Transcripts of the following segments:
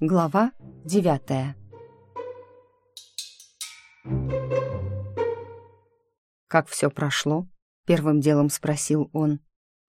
Глава девятая «Как все прошло?» — первым делом спросил он.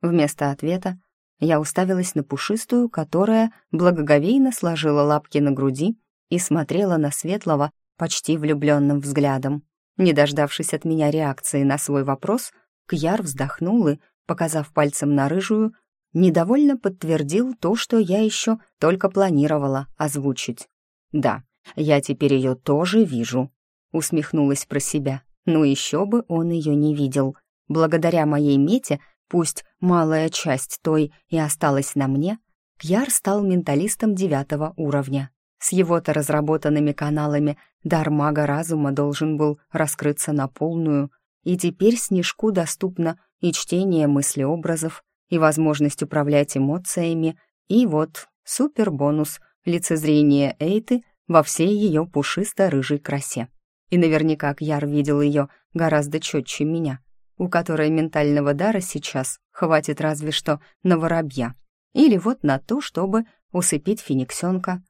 Вместо ответа я уставилась на пушистую, которая благоговейно сложила лапки на груди и смотрела на светлого почти влюбленным взглядом. Не дождавшись от меня реакции на свой вопрос, Кьяр вздохнул и, показав пальцем на рыжую, недовольно подтвердил то, что я еще только планировала озвучить. «Да, я теперь ее тоже вижу», — усмехнулась про себя. «Ну еще бы он ее не видел. Благодаря моей мете, пусть малая часть той и осталась на мне, Кьяр стал менталистом девятого уровня. С его-то разработанными каналами дар мага разума должен был раскрыться на полную, и теперь Снежку доступно и чтение мыслеобразов, и возможность управлять эмоциями, и вот супер-бонус лицезрение Эйты во всей ее пушисто-рыжей красе. И наверняка Кьяр видел ее гораздо четче меня, у которой ментального дара сейчас хватит разве что на воробья, или вот на то, чтобы усыпить фениксенка.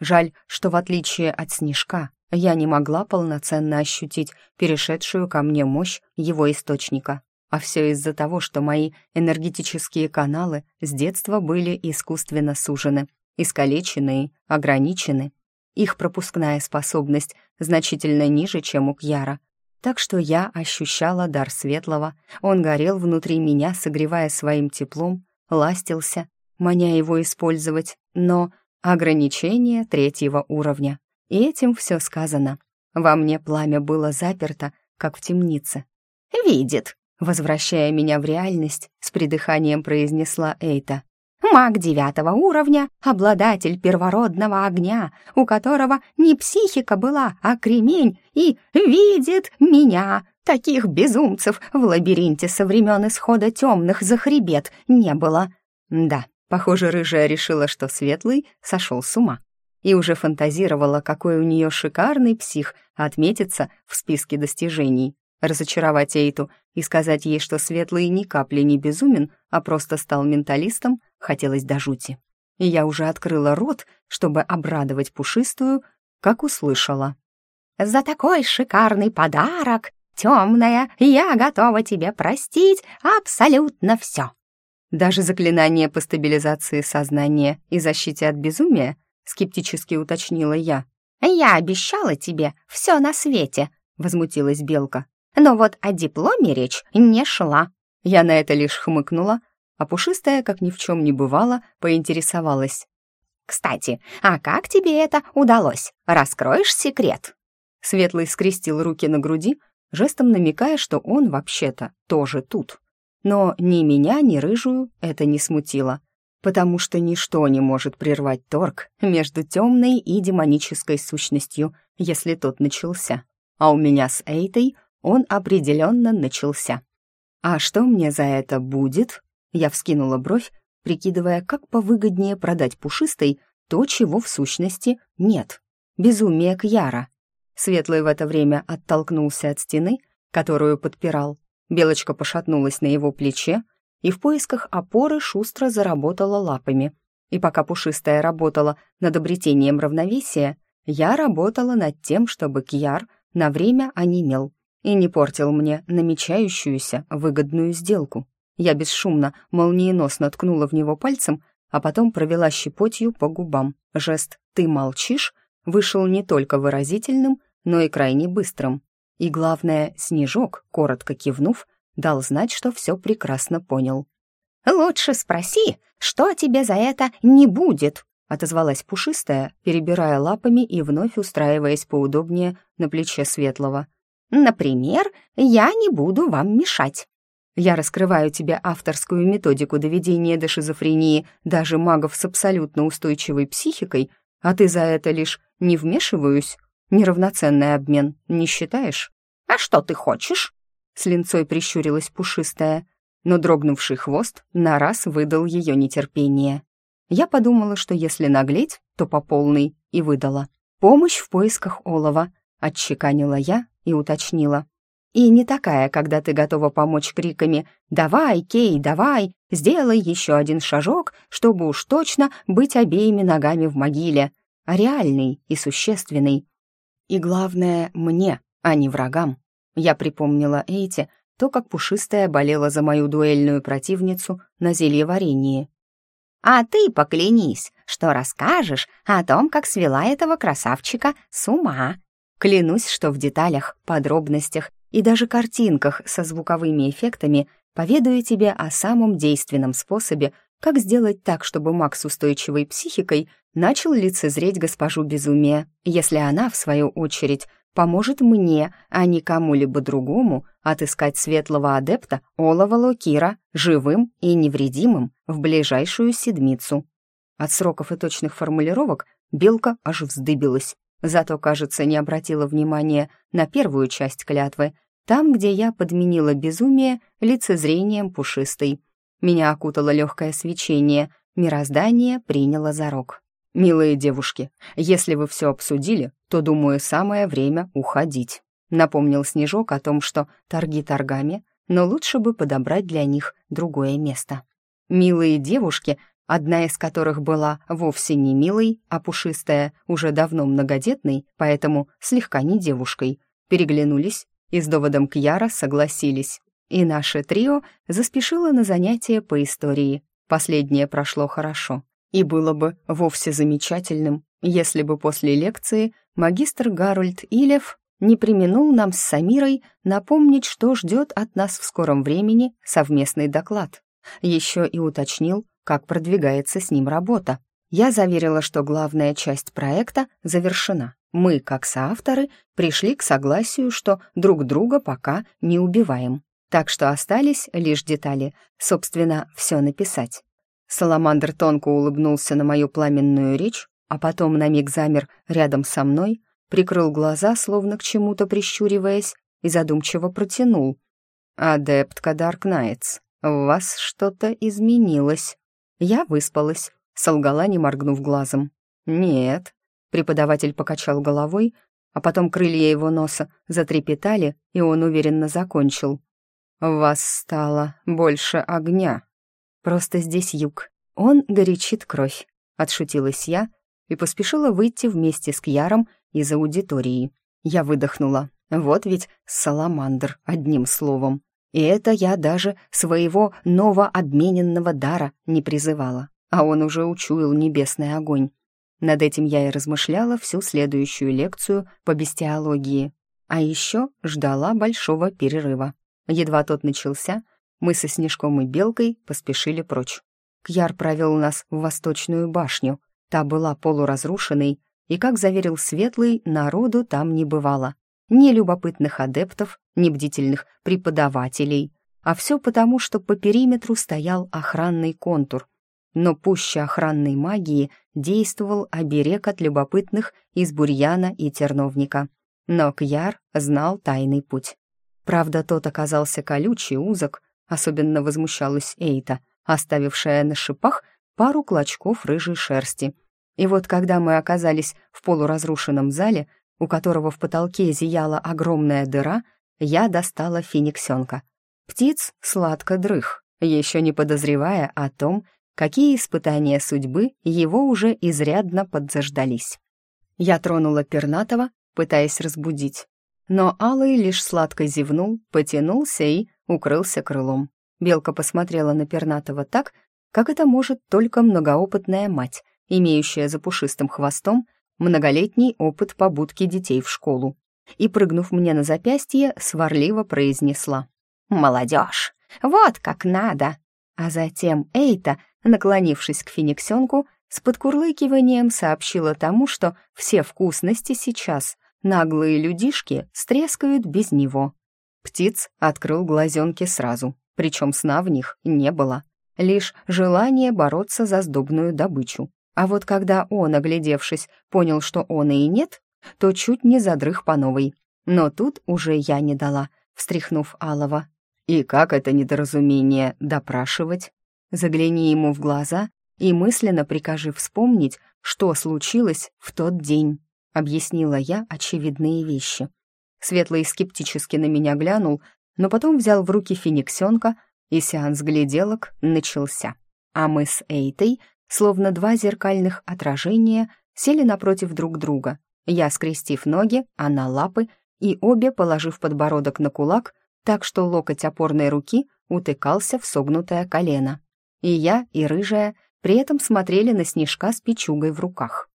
Жаль, что в отличие от Снежка, я не могла полноценно ощутить перешедшую ко мне мощь его источника. А все из-за того, что мои энергетические каналы с детства были искусственно сужены, искалечены и ограничены. Их пропускная способность значительно ниже, чем у Кьяра. Так что я ощущала дар светлого, он горел внутри меня, согревая своим теплом, ластился, маня его использовать, но ограничение третьего уровня. И этим все сказано. Во мне пламя было заперто, как в темнице. «Видит», Возвращая меня в реальность, с придыханием произнесла Эйта. «Маг девятого уровня, обладатель первородного огня, у которого не психика была, а кремень, и видит меня. Таких безумцев в лабиринте со времен исхода темных за хребет не было». Да, похоже, рыжая решила, что светлый сошел с ума и уже фантазировала, какой у нее шикарный псих отметится в списке достижений. Разочаровать Эйту и сказать ей, что Светлый ни капли не безумен, а просто стал менталистом, хотелось до жути. И я уже открыла рот, чтобы обрадовать пушистую, как услышала. «За такой шикарный подарок, темная, я готова тебе простить абсолютно все!» Даже заклинание по стабилизации сознания и защите от безумия, скептически уточнила я. «Я обещала тебе все на свете», — возмутилась Белка. Но вот о дипломе речь не шла. Я на это лишь хмыкнула, а пушистая, как ни в чем не бывало, поинтересовалась. «Кстати, а как тебе это удалось? Раскроешь секрет?» Светлый скрестил руки на груди, жестом намекая, что он вообще-то тоже тут. Но ни меня, ни рыжую это не смутило, потому что ничто не может прервать торг между темной и демонической сущностью, если тот начался. А у меня с Эйтой он определенно начался. «А что мне за это будет?» Я вскинула бровь, прикидывая, как повыгоднее продать пушистой то, чего в сущности нет. Безумие Кьяра. Светлый в это время оттолкнулся от стены, которую подпирал. Белочка пошатнулась на его плече и в поисках опоры шустро заработала лапами. И пока пушистая работала над обретением равновесия, я работала над тем, чтобы Кьяр на время онемел и не портил мне намечающуюся выгодную сделку. Я бесшумно, молниеносно ткнула в него пальцем, а потом провела щепотью по губам. Жест «ты молчишь» вышел не только выразительным, но и крайне быстрым. И главное, Снежок, коротко кивнув, дал знать, что все прекрасно понял. «Лучше спроси, что тебе за это не будет?» отозвалась пушистая, перебирая лапами и вновь устраиваясь поудобнее на плече Светлого. Например, я не буду вам мешать. Я раскрываю тебе авторскую методику доведения до шизофрении даже магов с абсолютно устойчивой психикой, а ты за это лишь не вмешиваюсь. Неравноценный обмен, не считаешь? А что ты хочешь? С линцой прищурилась пушистая, но дрогнувший хвост на раз выдал ее нетерпение. Я подумала, что если наглеть, то по полной, и выдала. Помощь в поисках олова, отчеканила я, и уточнила. «И не такая, когда ты готова помочь криками «Давай, Кей, давай, сделай еще один шажок, чтобы уж точно быть обеими ногами в могиле», а реальный и существенный. И главное, мне, а не врагам. Я припомнила Эйте то, как пушистая болела за мою дуэльную противницу на зельеварении. «А ты поклянись, что расскажешь о том, как свела этого красавчика с ума». Клянусь, что в деталях, подробностях и даже картинках со звуковыми эффектами поведаю тебе о самом действенном способе, как сделать так, чтобы Макс с устойчивой психикой начал лицезреть госпожу безумия, если она, в свою очередь, поможет мне, а не кому-либо другому, отыскать светлого адепта Олова Локира живым и невредимым в ближайшую седмицу. От сроков и точных формулировок Белка аж вздыбилась, зато, кажется, не обратила внимания на первую часть клятвы, там, где я подменила безумие лицезрением пушистой. Меня окутало легкое свечение, мироздание приняло за рог. «Милые девушки, если вы все обсудили, то, думаю, самое время уходить», напомнил Снежок о том, что торги торгами, но лучше бы подобрать для них другое место. Милые девушки, одна из которых была вовсе не милой, а пушистая, уже давно многодетной, поэтому слегка не девушкой, переглянулись и с доводом Кьяра согласились. И наше трио заспешило на занятия по истории. Последнее прошло хорошо. И было бы вовсе замечательным, если бы после лекции магистр Гарольд Илев не применул нам с Самирой напомнить, что ждет от нас в скором времени совместный доклад. Еще и уточнил, как продвигается с ним работа. Я заверила, что главная часть проекта завершена. Мы, как соавторы, пришли к согласию, что друг друга пока не убиваем. Так что остались лишь детали, собственно, все написать. Саламандр тонко улыбнулся на мою пламенную речь, а потом на миг замер рядом со мной, прикрыл глаза, словно к чему-то прищуриваясь, и задумчиво протянул. «Адептка Даркнайтс, в вас что-то изменилось». Я выспалась, солгала, не моргнув глазом. «Нет», — преподаватель покачал головой, а потом крылья его носа затрепетали, и он уверенно закончил. «В вас стало больше огня». Просто здесь юг. Он горячит кровь», — отшутилась я и поспешила выйти вместе с Кьяром из аудитории. Я выдохнула. Вот ведь саламандр, одним словом. И это я даже своего новообмененного дара не призывала, а он уже учуял небесный огонь. Над этим я и размышляла всю следующую лекцию по бестиологии. А еще ждала большого перерыва. Едва тот начался, мы со Снежком и Белкой поспешили прочь. Кьяр провел нас в Восточную башню. Та была полуразрушенной, и, как заверил Светлый, народу там не бывало. Ни любопытных адептов, ни бдительных преподавателей. А все потому, что по периметру стоял охранный контур. Но пуще охранной магии действовал оберег от любопытных из бурьяна и терновника. Но Кьяр знал тайный путь. Правда, тот оказался колючий, узок, Особенно возмущалась Эйта, оставившая на шипах пару клочков рыжей шерсти. И вот когда мы оказались в полуразрушенном зале, у которого в потолке зияла огромная дыра, я достала фениксенка. Птиц сладко дрых, еще не подозревая о том, какие испытания судьбы его уже изрядно подзаждались. Я тронула пернатого, пытаясь разбудить. Но Алый лишь сладко зевнул, потянулся и укрылся крылом. Белка посмотрела на пернатого так, как это может только многоопытная мать, имеющая за пушистым хвостом многолетний опыт побудки детей в школу. И, прыгнув мне на запястье, сварливо произнесла. «Молодежь, вот как надо!» А затем Эйта, наклонившись к фениксенку, с подкурлыкиванием сообщила тому, что все вкусности сейчас наглые людишки стрескают без него. Птиц открыл глазенки сразу, причем сна в них не было. Лишь желание бороться за сдобную добычу. А вот когда он, оглядевшись, понял, что он и нет, то чуть не задрых по новой. Но тут уже я не дала, встряхнув Алова. «И как это недоразумение допрашивать?» Загляни ему в глаза и мысленно прикажи вспомнить, что случилось в тот день, объяснила я очевидные вещи. Светлый скептически на меня глянул, но потом взял в руки фениксенка, и сеанс гляделок начался. А мы с Эйтой, словно два зеркальных отражения, сели напротив друг друга. Я, скрестив ноги, она лапы, и обе, положив подбородок на кулак, так что локоть опорной руки утыкался в согнутое колено. И я, и рыжая при этом смотрели на снежка с печугой в руках.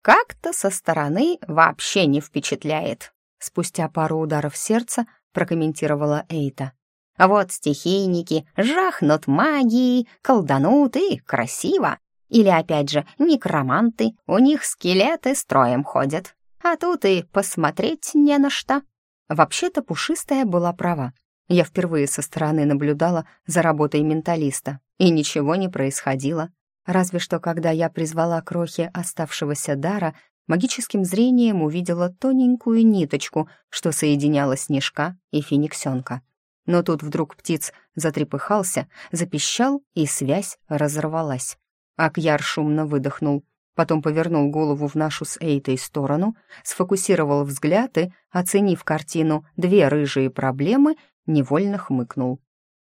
«Как-то со стороны вообще не впечатляет», спустя пару ударов сердца прокомментировала Эйта. «Вот стихийники жахнут магией, колданут и красиво. Или, опять же, некроманты, у них скелеты строем ходят. А тут и посмотреть не на что. Вообще-то пушистая была права. Я впервые со стороны наблюдала за работой менталиста, и ничего не происходило. Разве что, когда я призвала крохи оставшегося дара, магическим зрением увидела тоненькую ниточку, что соединяла снежка и фениксенка. Но тут вдруг птиц затрепыхался, запищал, и связь разорвалась. Акьяр шумно выдохнул, потом повернул голову в нашу с Эйтой сторону, сфокусировал взгляд и, оценив картину «две рыжие проблемы», невольно хмыкнул.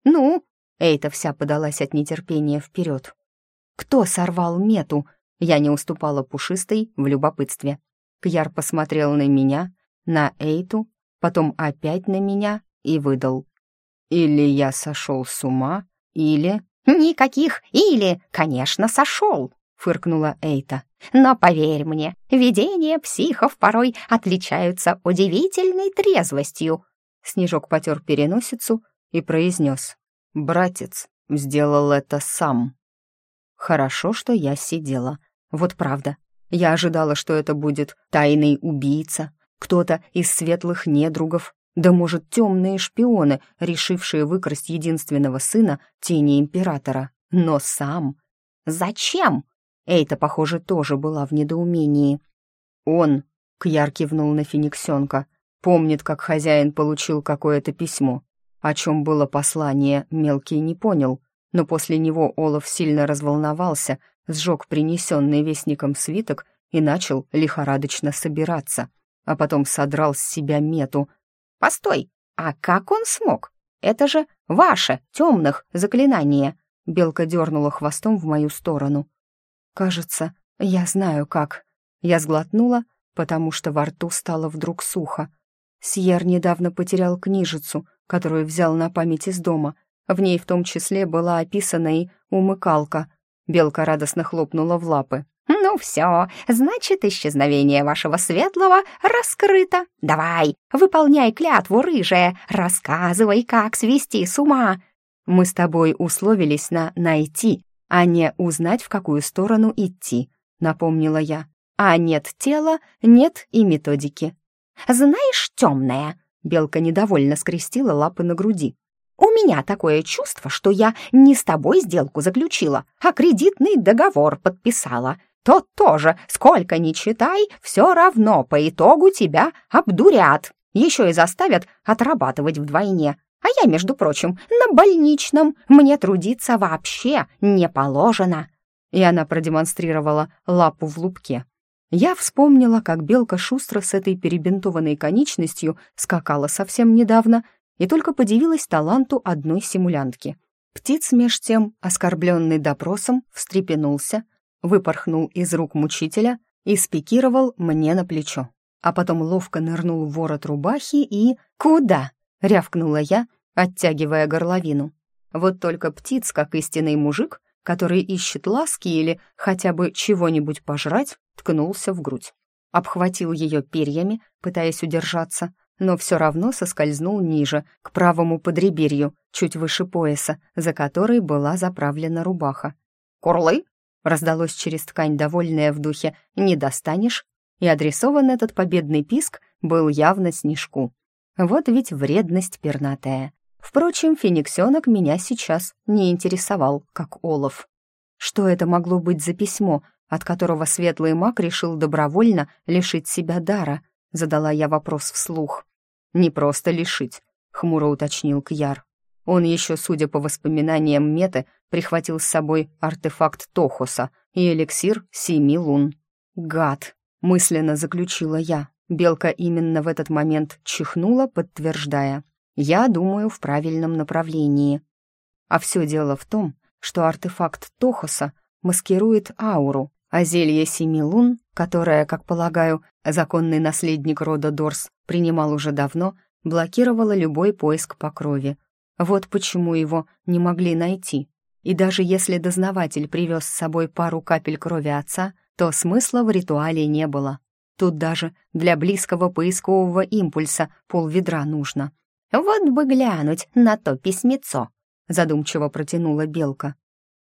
«Ну?» — Эйта вся подалась от нетерпения вперед. «Кто сорвал мету?» Я не уступала пушистой в любопытстве. Кьяр посмотрел на меня, на Эйту, потом опять на меня и выдал. «Или я сошел с ума, или...» «Никаких «или», конечно, сошел», — фыркнула Эйта. «Но поверь мне, видения психов порой отличаются удивительной трезвостью». Снежок потер переносицу и произнес. «Братец сделал это сам». Хорошо, что я сидела. Вот правда. Я ожидала, что это будет тайный убийца, кто-то из светлых недругов, да, может, темные шпионы, решившие выкрасть единственного сына тени императора. Но сам... «Зачем?» Эйта, похоже, тоже была в недоумении. «Он», — Кьяр кивнул на Фениксенка, помнит, как хозяин получил какое-то письмо. О чем было послание, мелкий не понял, но после него Олаф сильно разволновался, сжег принесенный вестником свиток и начал лихорадочно собираться, а потом содрал с себя мету, Постой, а как он смог? Это же ваше, темных, заклинание!» Белка дернула хвостом в мою сторону. «Кажется, я знаю как». Я сглотнула, потому что во рту стало вдруг сухо. Сьер недавно потерял книжицу, которую взял на память из дома. В ней в том числе была описана и умыкалка. Белка радостно хлопнула в лапы. «Ну все, значит, исчезновение вашего светлого раскрыто. Давай, выполняй клятву, рыжая, рассказывай, как свести с ума». «Мы с тобой условились на «найти», а не узнать, в какую сторону идти», — напомнила я. «А нет тела, нет и методики». «Знаешь, темная», — Белка недовольно скрестила лапы на груди. «У меня такое чувство, что я не с тобой сделку заключила, а кредитный договор подписала тот тоже, сколько ни читай, все равно по итогу тебя обдурят. Еще и заставят отрабатывать вдвойне. А я, между прочим, на больничном. Мне трудиться вообще не положено». И она продемонстрировала лапу в лупке. Я вспомнила, как белка шустро с этой перебинтованной конечностью скакала совсем недавно и только подивилась таланту одной симулянтки. Птиц, меж тем, оскорбленный допросом, встрепенулся, выпорхнул из рук мучителя и спикировал мне на плечо. А потом ловко нырнул в ворот рубахи и... «Куда?» — рявкнула я, оттягивая горловину. Вот только птиц, как истинный мужик, который ищет ласки или хотя бы чего-нибудь пожрать, ткнулся в грудь. Обхватил ее перьями, пытаясь удержаться, но все равно соскользнул ниже, к правому подреберью, чуть выше пояса, за который была заправлена рубаха. «Курлы?» Раздалось через ткань, довольное в духе «не достанешь», и адресован этот победный писк был явно снежку. Вот ведь вредность пернатая. Впрочем, фениксенок меня сейчас не интересовал, как олов. Что это могло быть за письмо, от которого светлый маг решил добровольно лишить себя дара? Задала я вопрос вслух. «Не просто лишить», — хмуро уточнил Кьяр. Он еще, судя по воспоминаниям Меты, прихватил с собой артефакт Тохоса и эликсир семи лун. «Гад!» — мысленно заключила я. Белка именно в этот момент чихнула, подтверждая. «Я думаю в правильном направлении». А все дело в том, что артефакт Тохоса маскирует ауру, а зелье семи лун, которое, как полагаю, законный наследник рода Дорс принимал уже давно, блокировало любой поиск по крови. Вот почему его не могли найти. И даже если дознаватель привез с собой пару капель крови отца, то смысла в ритуале не было. Тут даже для близкого поискового импульса полведра нужно. «Вот бы глянуть на то письмецо», — задумчиво протянула Белка.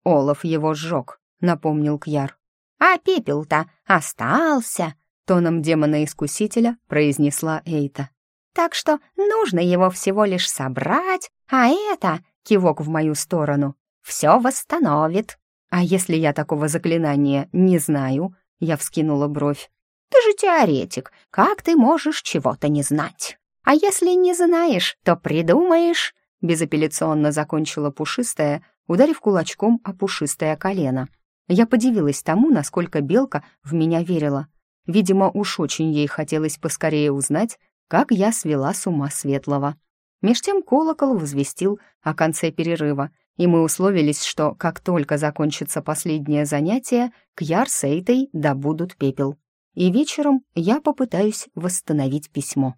«Олаф его сжег», — напомнил Кьяр. «А пепел-то остался», — тоном демона-искусителя произнесла Эйта. «Так что нужно его всего лишь собрать, а это, кивок в мою сторону, все восстановит». «А если я такого заклинания не знаю?» — я вскинула бровь. «Ты же теоретик, как ты можешь чего-то не знать? А если не знаешь, то придумаешь», — безапелляционно закончила пушистая, ударив кулачком о пушистое колено. Я подивилась тому, насколько Белка в меня верила. Видимо, уж очень ей хотелось поскорее узнать, как я свела с ума Светлого. Меж тем колокол возвестил о конце перерыва, и мы условились, что как только закончится последнее занятие, Кьяр с Эйтой добудут пепел. И вечером я попытаюсь восстановить письмо.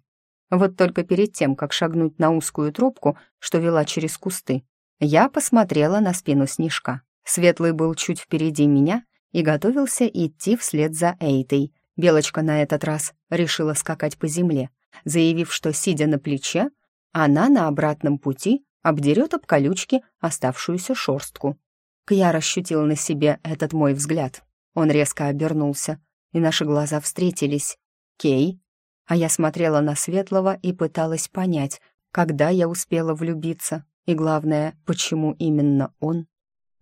Вот только перед тем, как шагнуть на узкую тропку, что вела через кусты, я посмотрела на спину Снежка. Светлый был чуть впереди меня и готовился идти вслед за Эйтой. Белочка на этот раз решила скакать по земле, заявив, что, сидя на плече, она на обратном пути обдерет об колючки оставшуюся шорстку. Кьяр ощутил на себе этот мой взгляд. Он резко обернулся, и наши глаза встретились. «Кей?» А я смотрела на Светлого и пыталась понять, когда я успела влюбиться. И главное, почему именно он?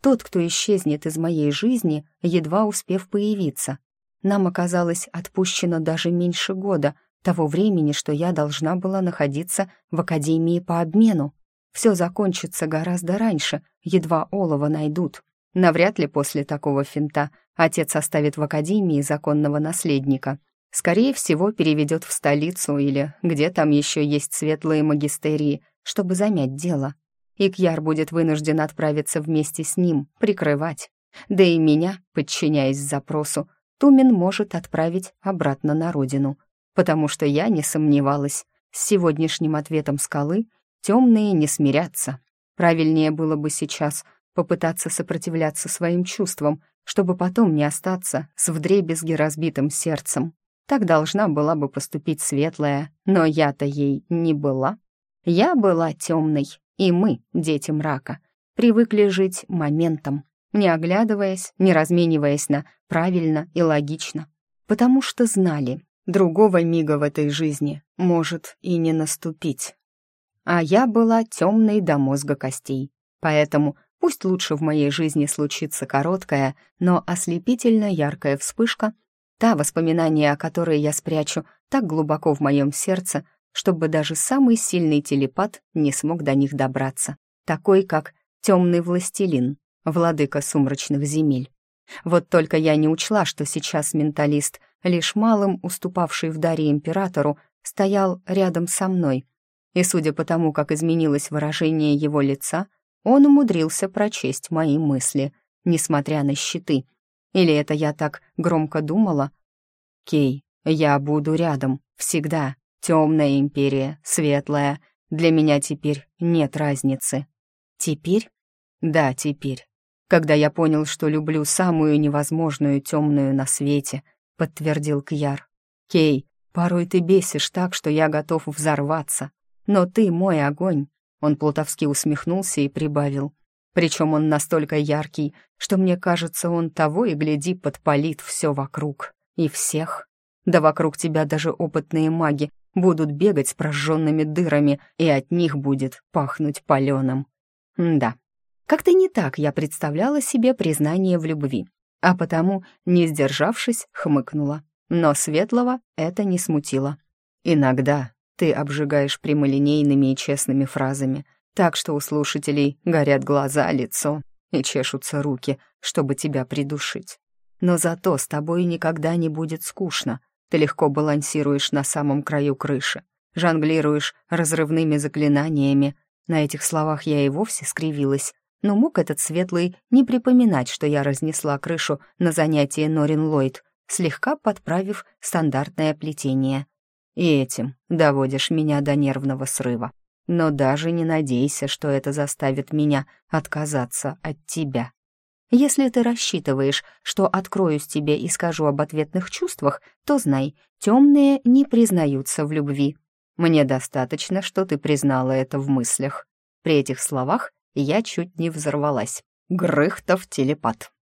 Тот, кто исчезнет из моей жизни, едва успев появиться. Нам оказалось отпущено даже меньше года, того времени, что я должна была находиться в Академии по обмену. Все закончится гораздо раньше, едва олова найдут. Навряд ли после такого финта отец оставит в Академии законного наследника. Скорее всего, переведет в столицу или где там еще есть светлые магистерии, чтобы замять дело и Кьяр будет вынужден отправиться вместе с ним, прикрывать. Да и меня, подчиняясь запросу, Тумин может отправить обратно на родину, потому что я не сомневалась, с сегодняшним ответом скалы темные не смирятся. Правильнее было бы сейчас попытаться сопротивляться своим чувствам, чтобы потом не остаться с вдребезги разбитым сердцем. Так должна была бы поступить светлая, но я-то ей не была. Я была темной, и мы, дети мрака, привыкли жить моментом, не оглядываясь, не размениваясь на правильно и логично, потому что знали, другого мига в этой жизни может и не наступить. А я была темной до мозга костей, поэтому пусть лучше в моей жизни случится короткая, но ослепительно яркая вспышка, та воспоминание о которой я спрячу так глубоко в моем сердце, чтобы даже самый сильный телепат не смог до них добраться, такой как темный властелин, владыка сумрачных земель. Вот только я не учла, что сейчас менталист, лишь малым уступавший в даре императору, стоял рядом со мной. И судя по тому, как изменилось выражение его лица, он умудрился прочесть мои мысли, несмотря на щиты. Или это я так громко думала? «Кей, я буду рядом, всегда, Темная империя, светлая. Для меня теперь нет разницы. Теперь? Да, теперь. Когда я понял, что люблю самую невозможную темную на свете, подтвердил Кьяр. Кей, порой ты бесишь так, что я готов взорваться. Но ты мой огонь. Он плутовски усмехнулся и прибавил. Причем он настолько яркий, что мне кажется, он того и гляди подпалит все вокруг. И всех. Да вокруг тебя даже опытные маги будут бегать с прожженными дырами, и от них будет пахнуть паленым. Да, как-то не так я представляла себе признание в любви, а потому, не сдержавшись, хмыкнула. Но Светлого это не смутило. «Иногда ты обжигаешь прямолинейными и честными фразами, так что у слушателей горят глаза, лицо и чешутся руки, чтобы тебя придушить. Но зато с тобой никогда не будет скучно, ты легко балансируешь на самом краю крыши, жонглируешь разрывными заклинаниями. На этих словах я и вовсе скривилась. Но мог этот светлый не припоминать, что я разнесла крышу на занятие Норин Ллойд, слегка подправив стандартное плетение. И этим доводишь меня до нервного срыва. Но даже не надейся, что это заставит меня отказаться от тебя. Если ты рассчитываешь, что откроюсь тебе и скажу об ответных чувствах, то знай, темные не признаются в любви. Мне достаточно, что ты признала это в мыслях. При этих словах я чуть не взорвалась. Грыхтов телепат.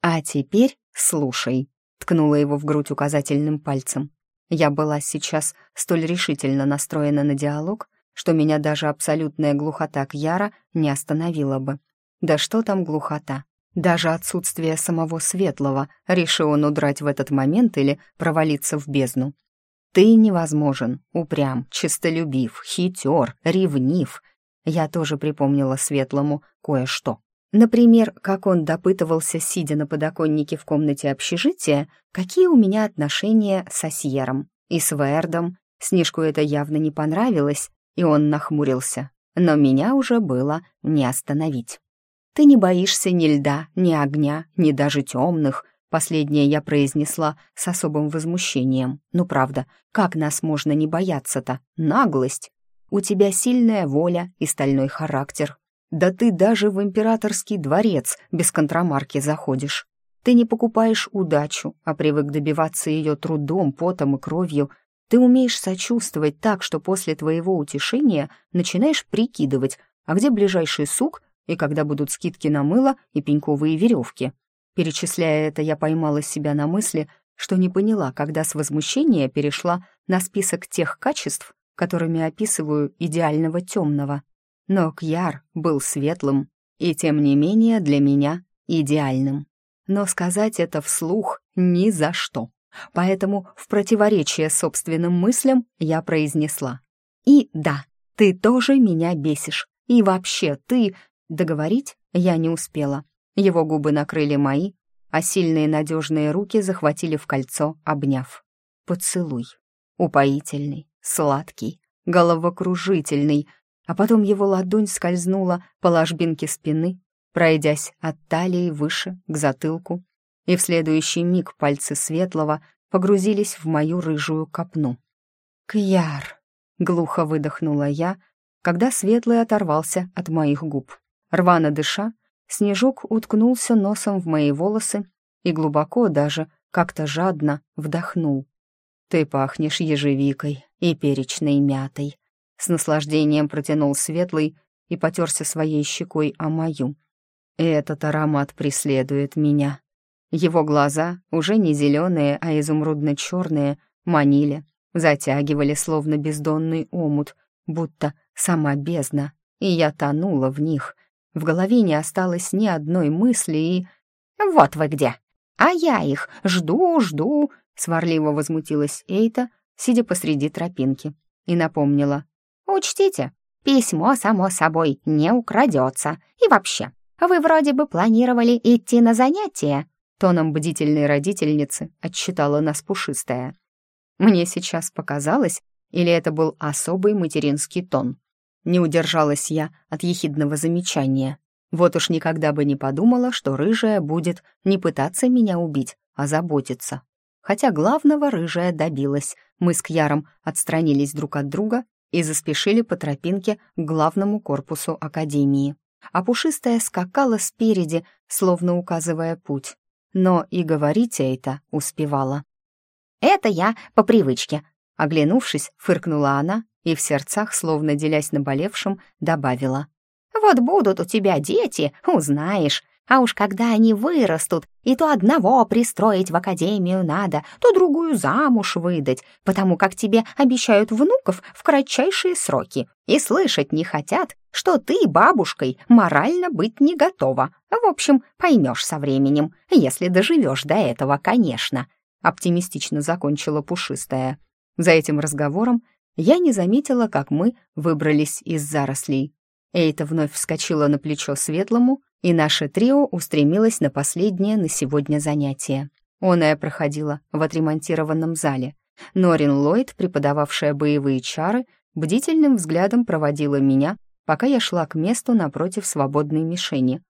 А теперь слушай, ткнула его в грудь указательным пальцем. Я была сейчас столь решительно настроена на диалог, что меня даже абсолютная глухота к Яра не остановила бы. Да что там глухота? Даже отсутствие самого светлого, решил он удрать в этот момент или провалиться в бездну. Ты невозможен, упрям, чистолюбив, хитер, ревнив. Я тоже припомнила светлому кое-что. Например, как он допытывался, сидя на подоконнике в комнате общежития, какие у меня отношения с Асьером и с Вердом. Снежку это явно не понравилось, и он нахмурился. Но меня уже было не остановить. «Ты не боишься ни льда, ни огня, ни даже темных», Последнее я произнесла с особым возмущением. «Ну правда, как нас можно не бояться-то? Наглость! У тебя сильная воля и стальной характер. Да ты даже в императорский дворец без контрамарки заходишь. Ты не покупаешь удачу, а привык добиваться ее трудом, потом и кровью. Ты умеешь сочувствовать так, что после твоего утешения начинаешь прикидывать, а где ближайший сук и когда будут скидки на мыло и пеньковые веревки. Перечисляя это, я поймала себя на мысли, что не поняла, когда с возмущения перешла на список тех качеств, которыми описываю идеального темного. Но Кьяр был светлым и, тем не менее, для меня идеальным. Но сказать это вслух ни за что. Поэтому в противоречие собственным мыслям я произнесла. «И да, ты тоже меня бесишь. И вообще, ты...» Договорить я не успела. Его губы накрыли мои, а сильные надежные руки захватили в кольцо, обняв. Поцелуй. Упоительный, сладкий, головокружительный, а потом его ладонь скользнула по ложбинке спины, пройдясь от талии выше, к затылку, и в следующий миг пальцы Светлого погрузились в мою рыжую копну. «Кьяр!» — глухо выдохнула я, когда Светлый оторвался от моих губ. Рвано дыша, Снежок уткнулся носом в мои волосы и глубоко даже, как-то жадно вдохнул. «Ты пахнешь ежевикой и перечной мятой», — с наслаждением протянул Светлый и потерся своей щекой о мою. «Этот аромат преследует меня». Его глаза, уже не зеленые, а изумрудно-черные, манили, затягивали словно бездонный омут, будто сама бездна, и я тонула в них — в голове не осталось ни одной мысли и... «Вот вы где! А я их жду, жду!» Сварливо возмутилась Эйта, сидя посреди тропинки, и напомнила. «Учтите, письмо, само собой, не украдется. И вообще, вы вроде бы планировали идти на занятия?» Тоном бдительной родительницы отчитала нас пушистая. Мне сейчас показалось, или это был особый материнский тон. Не удержалась я от ехидного замечания. Вот уж никогда бы не подумала, что рыжая будет не пытаться меня убить, а заботиться. Хотя главного рыжая добилась. Мы с Кьяром отстранились друг от друга и заспешили по тропинке к главному корпусу Академии. А пушистая скакала спереди, словно указывая путь. Но и говорить это успевала. «Это я по привычке», — оглянувшись, фыркнула она и в сердцах, словно делясь наболевшим, добавила. «Вот будут у тебя дети, узнаешь. А уж когда они вырастут, и то одного пристроить в академию надо, то другую замуж выдать, потому как тебе обещают внуков в кратчайшие сроки и слышать не хотят, что ты бабушкой морально быть не готова. В общем, поймешь со временем, если доживешь до этого, конечно», — оптимистично закончила Пушистая. За этим разговором я не заметила, как мы выбрались из зарослей. Эйта вновь вскочила на плечо Светлому, и наше трио устремилось на последнее на сегодня занятие. Оная проходила в отремонтированном зале. Норин Ллойд, преподававшая боевые чары, бдительным взглядом проводила меня пока я шла к месту напротив свободной мишени.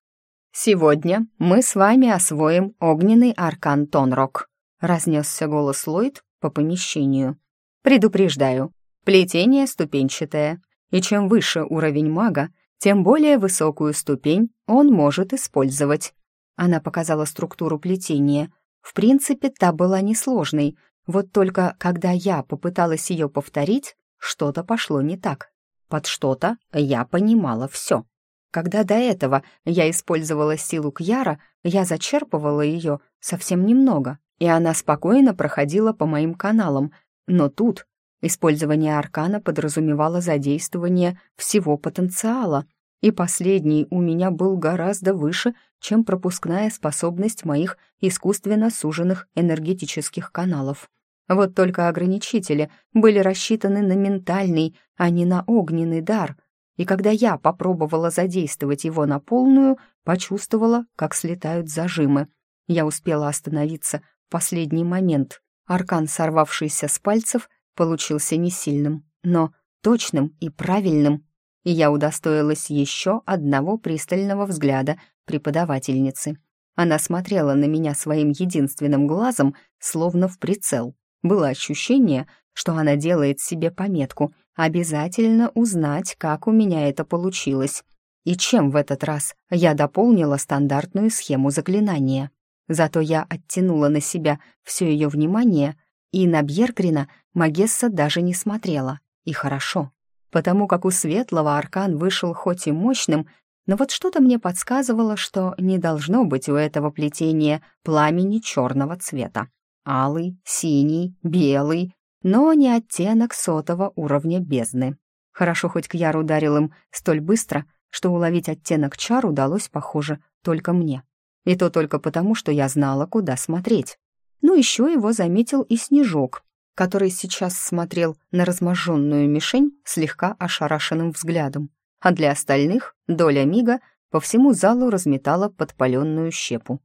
«Сегодня мы с вами освоим огненный аркан Тонрок», — разнесся голос Ллойд по помещению. «Предупреждаю, плетение ступенчатое, и чем выше уровень мага, тем более высокую ступень он может использовать». Она показала структуру плетения. В принципе, та была несложной, вот только когда я попыталась ее повторить, что-то пошло не так. Под что-то я понимала все. Когда до этого я использовала силу Кьяра, я зачерпывала ее совсем немного, и она спокойно проходила по моим каналам. Но тут использование аркана подразумевало задействование всего потенциала, и последний у меня был гораздо выше, чем пропускная способность моих искусственно суженных энергетических каналов. Вот только ограничители были рассчитаны на ментальный, а не на огненный дар, и когда я попробовала задействовать его на полную, почувствовала, как слетают зажимы. Я успела остановиться в последний момент. Аркан, сорвавшийся с пальцев, получился не сильным, но точным и правильным, и я удостоилась еще одного пристального взгляда преподавательницы. Она смотрела на меня своим единственным глазом, словно в прицел. Было ощущение, что она делает себе пометку обязательно узнать, как у меня это получилось. И чем в этот раз я дополнила стандартную схему заклинания. Зато я оттянула на себя все ее внимание, и на Бьеркрина Магесса даже не смотрела. И хорошо, потому как у Светлого аркан вышел хоть и мощным, но вот что-то мне подсказывало, что не должно быть у этого плетения пламени черного цвета алый, синий, белый, но не оттенок сотого уровня бездны. Хорошо, хоть Кьяр ударил им столь быстро, что уловить оттенок чар удалось, похоже, только мне. И то только потому, что я знала, куда смотреть. Ну, еще его заметил и Снежок, который сейчас смотрел на разможженную мишень слегка ошарашенным взглядом, а для остальных доля мига по всему залу разметала подпаленную щепу.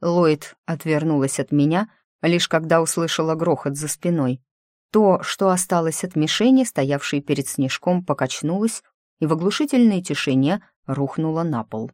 Ллойд отвернулась от меня, лишь когда услышала грохот за спиной. То, что осталось от мишени, стоявшей перед снежком, покачнулось и в оглушительной тишине рухнуло на пол.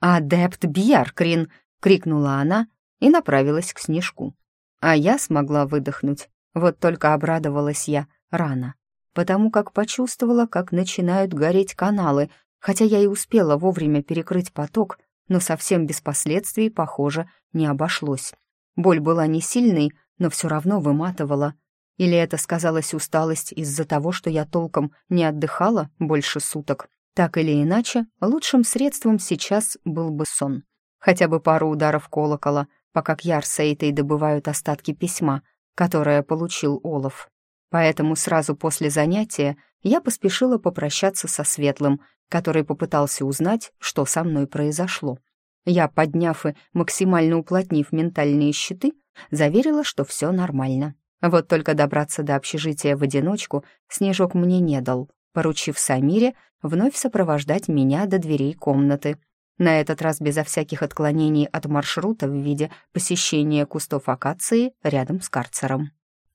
«Адепт Бьяркрин!» — крикнула она и направилась к снежку. А я смогла выдохнуть. Вот только обрадовалась я рано, потому как почувствовала, как начинают гореть каналы, хотя я и успела вовремя перекрыть поток, но совсем без последствий, похоже, не обошлось. Боль была не сильной, но все равно выматывала. Или это сказалась усталость из-за того, что я толком не отдыхала больше суток. Так или иначе, лучшим средством сейчас был бы сон. Хотя бы пару ударов колокола, пока Кьяр с Эйтой добывают остатки письма, которое получил Олаф. Поэтому сразу после занятия я поспешила попрощаться со Светлым, который попытался узнать, что со мной произошло. Я, подняв и максимально уплотнив ментальные щиты, заверила, что все нормально. Вот только добраться до общежития в одиночку Снежок мне не дал, поручив Самире вновь сопровождать меня до дверей комнаты. На этот раз безо всяких отклонений от маршрута в виде посещения кустов акации рядом с карцером.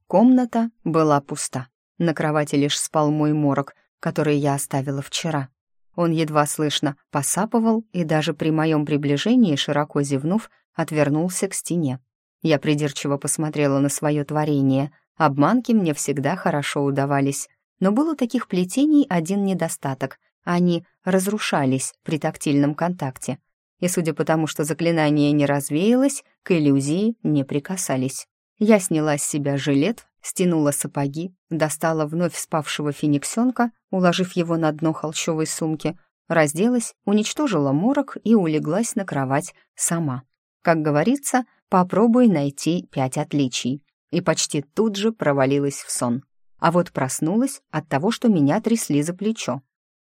Комната была пуста. На кровати лишь спал мой морок, который я оставила вчера. Он едва слышно посапывал и даже при моем приближении, широко зевнув, отвернулся к стене. Я придирчиво посмотрела на свое творение. Обманки мне всегда хорошо удавались. Но был у таких плетений один недостаток. Они разрушались при тактильном контакте. И судя по тому, что заклинание не развеялось, к иллюзии не прикасались. Я сняла с себя жилет, стянула сапоги, достала вновь спавшего фениксенка, уложив его на дно холщовой сумки, разделась, уничтожила морок и улеглась на кровать сама. Как говорится, попробуй найти пять отличий. И почти тут же провалилась в сон. А вот проснулась от того, что меня трясли за плечо.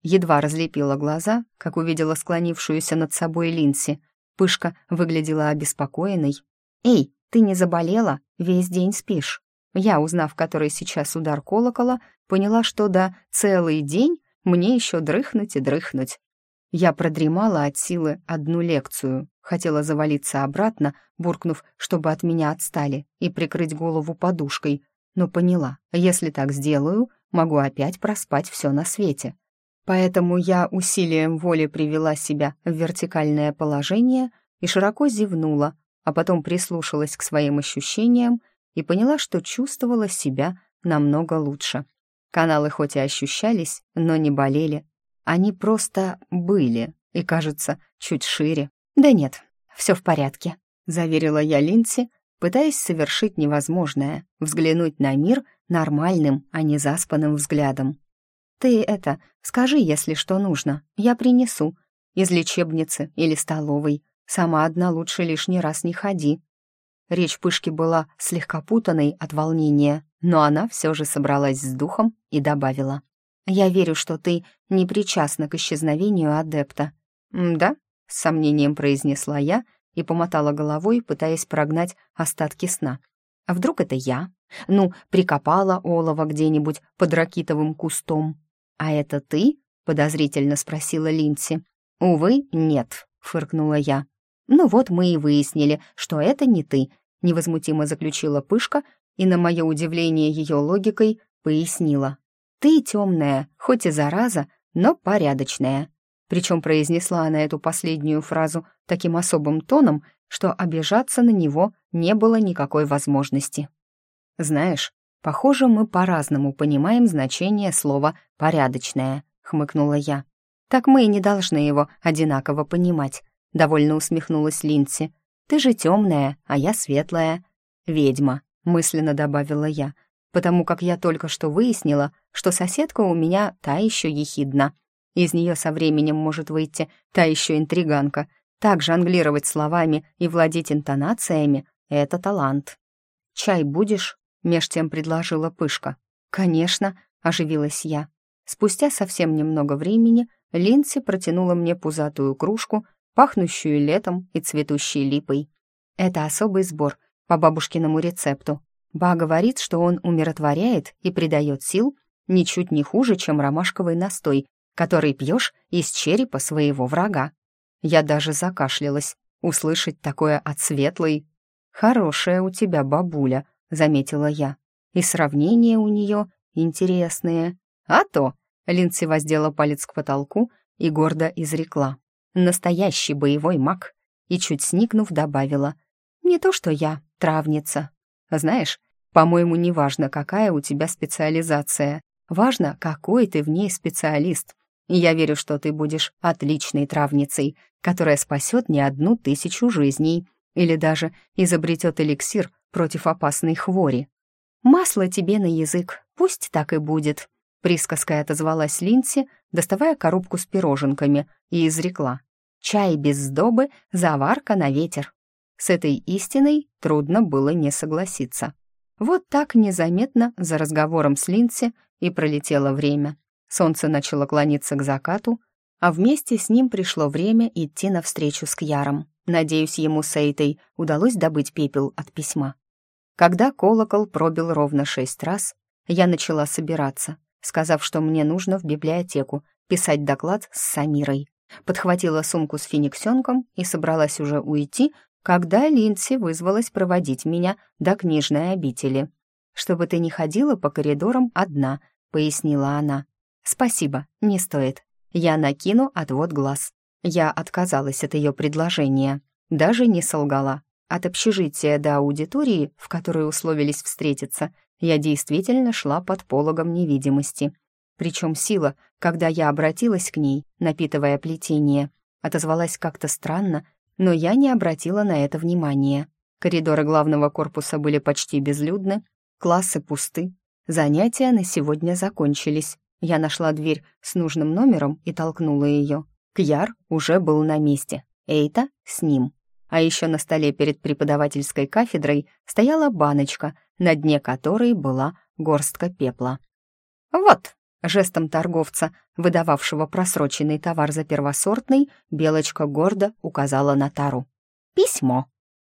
Едва разлепила глаза, как увидела склонившуюся над собой Линси. Пышка выглядела обеспокоенной. «Эй, ты не заболела? Весь день спишь?» Я, узнав, который сейчас удар колокола, поняла, что да, целый день мне еще дрыхнуть и дрыхнуть. Я продремала от силы одну лекцию, хотела завалиться обратно, буркнув, чтобы от меня отстали, и прикрыть голову подушкой, но поняла, если так сделаю, могу опять проспать все на свете. Поэтому я усилием воли привела себя в вертикальное положение и широко зевнула, а потом прислушалась к своим ощущениям и поняла, что чувствовала себя намного лучше. Каналы хоть и ощущались, но не болели. Они просто были, и, кажется, чуть шире. «Да нет, все в порядке», — заверила я Линси, пытаясь совершить невозможное — взглянуть на мир нормальным, а не заспанным взглядом. «Ты это, скажи, если что нужно, я принесу. Из лечебницы или столовой. Сама одна лучше лишний раз не ходи». Речь Пышки была слегка путанной от волнения, но она все же собралась с духом и добавила. «Я верю, что ты не причастна к исчезновению адепта». «Да?» — с сомнением произнесла я и помотала головой, пытаясь прогнать остатки сна. «А вдруг это я? Ну, прикопала олова где-нибудь под ракитовым кустом». «А это ты?» — подозрительно спросила Линси. «Увы, нет», — фыркнула я. «Ну вот мы и выяснили, что это не ты», — невозмутимо заключила Пышка и, на мое удивление ее логикой, пояснила. «Ты темная, хоть и зараза, но порядочная». Причем произнесла она эту последнюю фразу таким особым тоном, что обижаться на него не было никакой возможности. «Знаешь, похоже, мы по-разному понимаем значение слова «порядочная», — хмыкнула я. «Так мы и не должны его одинаково понимать», — довольно усмехнулась Линси. «Ты же темная, а я светлая». «Ведьма», — мысленно добавила я, потому как я только что выяснила, что соседка у меня та еще ехидна. Из нее со временем может выйти та еще интриганка. Так жонглировать словами и владеть интонациями — это талант. «Чай будешь?» — меж тем предложила Пышка. «Конечно», — оживилась я. Спустя совсем немного времени Линси протянула мне пузатую кружку, пахнущую летом и цветущей липой. Это особый сбор по бабушкиному рецепту. Ба говорит, что он умиротворяет и придает сил ничуть не хуже, чем ромашковый настой, который пьешь из черепа своего врага. Я даже закашлялась. Услышать такое от светлой. «Хорошая у тебя бабуля», — заметила я. «И сравнения у нее интересные». «А то!» — Линдси воздела палец к потолку и гордо изрекла. «Настоящий боевой маг». И чуть сникнув, добавила. «Не то, что я, травница. Знаешь, по-моему, неважно, какая у тебя специализация. Важно, какой ты в ней специалист. Я верю, что ты будешь отличной травницей, которая спасет не одну тысячу жизней или даже изобретет эликсир против опасной хвори. «Масло тебе на язык, пусть так и будет», — присказкой отозвалась Линси, доставая коробку с пироженками, и изрекла. «Чай без сдобы, заварка на ветер». С этой истиной трудно было не согласиться. Вот так незаметно за разговором с Линси и пролетело время. Солнце начало клониться к закату, а вместе с ним пришло время идти навстречу с Кьяром. Надеюсь, ему с Эйтой удалось добыть пепел от письма. Когда колокол пробил ровно шесть раз, я начала собираться, сказав, что мне нужно в библиотеку писать доклад с Самирой. Подхватила сумку с фениксенком и собралась уже уйти, когда Линдси вызвалась проводить меня до книжной обители. «Чтобы ты не ходила по коридорам одна», — пояснила она. «Спасибо, не стоит. Я накину отвод глаз». Я отказалась от ее предложения, даже не солгала. От общежития до аудитории, в которой условились встретиться, я действительно шла под пологом невидимости. Причем сила, когда я обратилась к ней, напитывая плетение, отозвалась как-то странно, но я не обратила на это внимания. Коридоры главного корпуса были почти безлюдны, классы пусты. Занятия на сегодня закончились, я нашла дверь с нужным номером и толкнула ее. Кьяр уже был на месте, Эйта с ним. А еще на столе перед преподавательской кафедрой стояла баночка, на дне которой была горстка пепла. «Вот», — жестом торговца, выдававшего просроченный товар за первосортный, Белочка гордо указала на тару. «Письмо».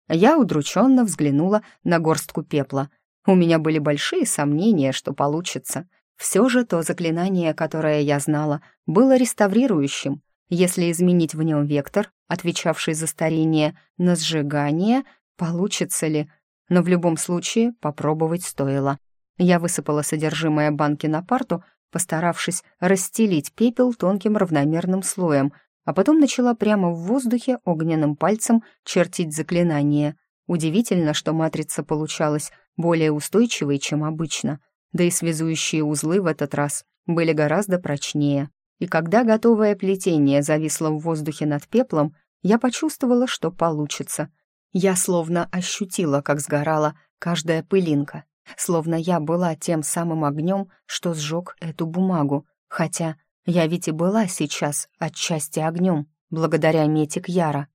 Я удрученно взглянула на горстку пепла. У меня были большие сомнения, что получится. Все же то заклинание, которое я знала, было реставрирующим. Если изменить в нем вектор, отвечавший за старение, на сжигание, получится ли? Но в любом случае попробовать стоило. Я высыпала содержимое банки на парту, постаравшись расстелить пепел тонким равномерным слоем, а потом начала прямо в воздухе огненным пальцем чертить заклинание. Удивительно, что матрица получалась более устойчивой, чем обычно, да и связующие узлы в этот раз были гораздо прочнее. И когда готовое плетение зависло в воздухе над пеплом, я почувствовала, что получится. Я словно ощутила, как сгорала каждая пылинка, словно я была тем самым огнем, что сжег эту бумагу, хотя я ведь и была сейчас отчасти огнем, благодаря мете Кьяра.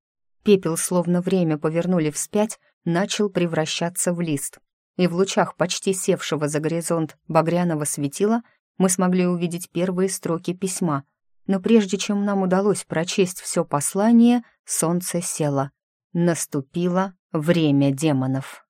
Пепел, словно время повернули вспять, начал превращаться в лист. И в лучах почти севшего за горизонт багряного светила мы смогли увидеть первые строки письма. Но прежде чем нам удалось прочесть все послание, солнце село. Наступило время демонов.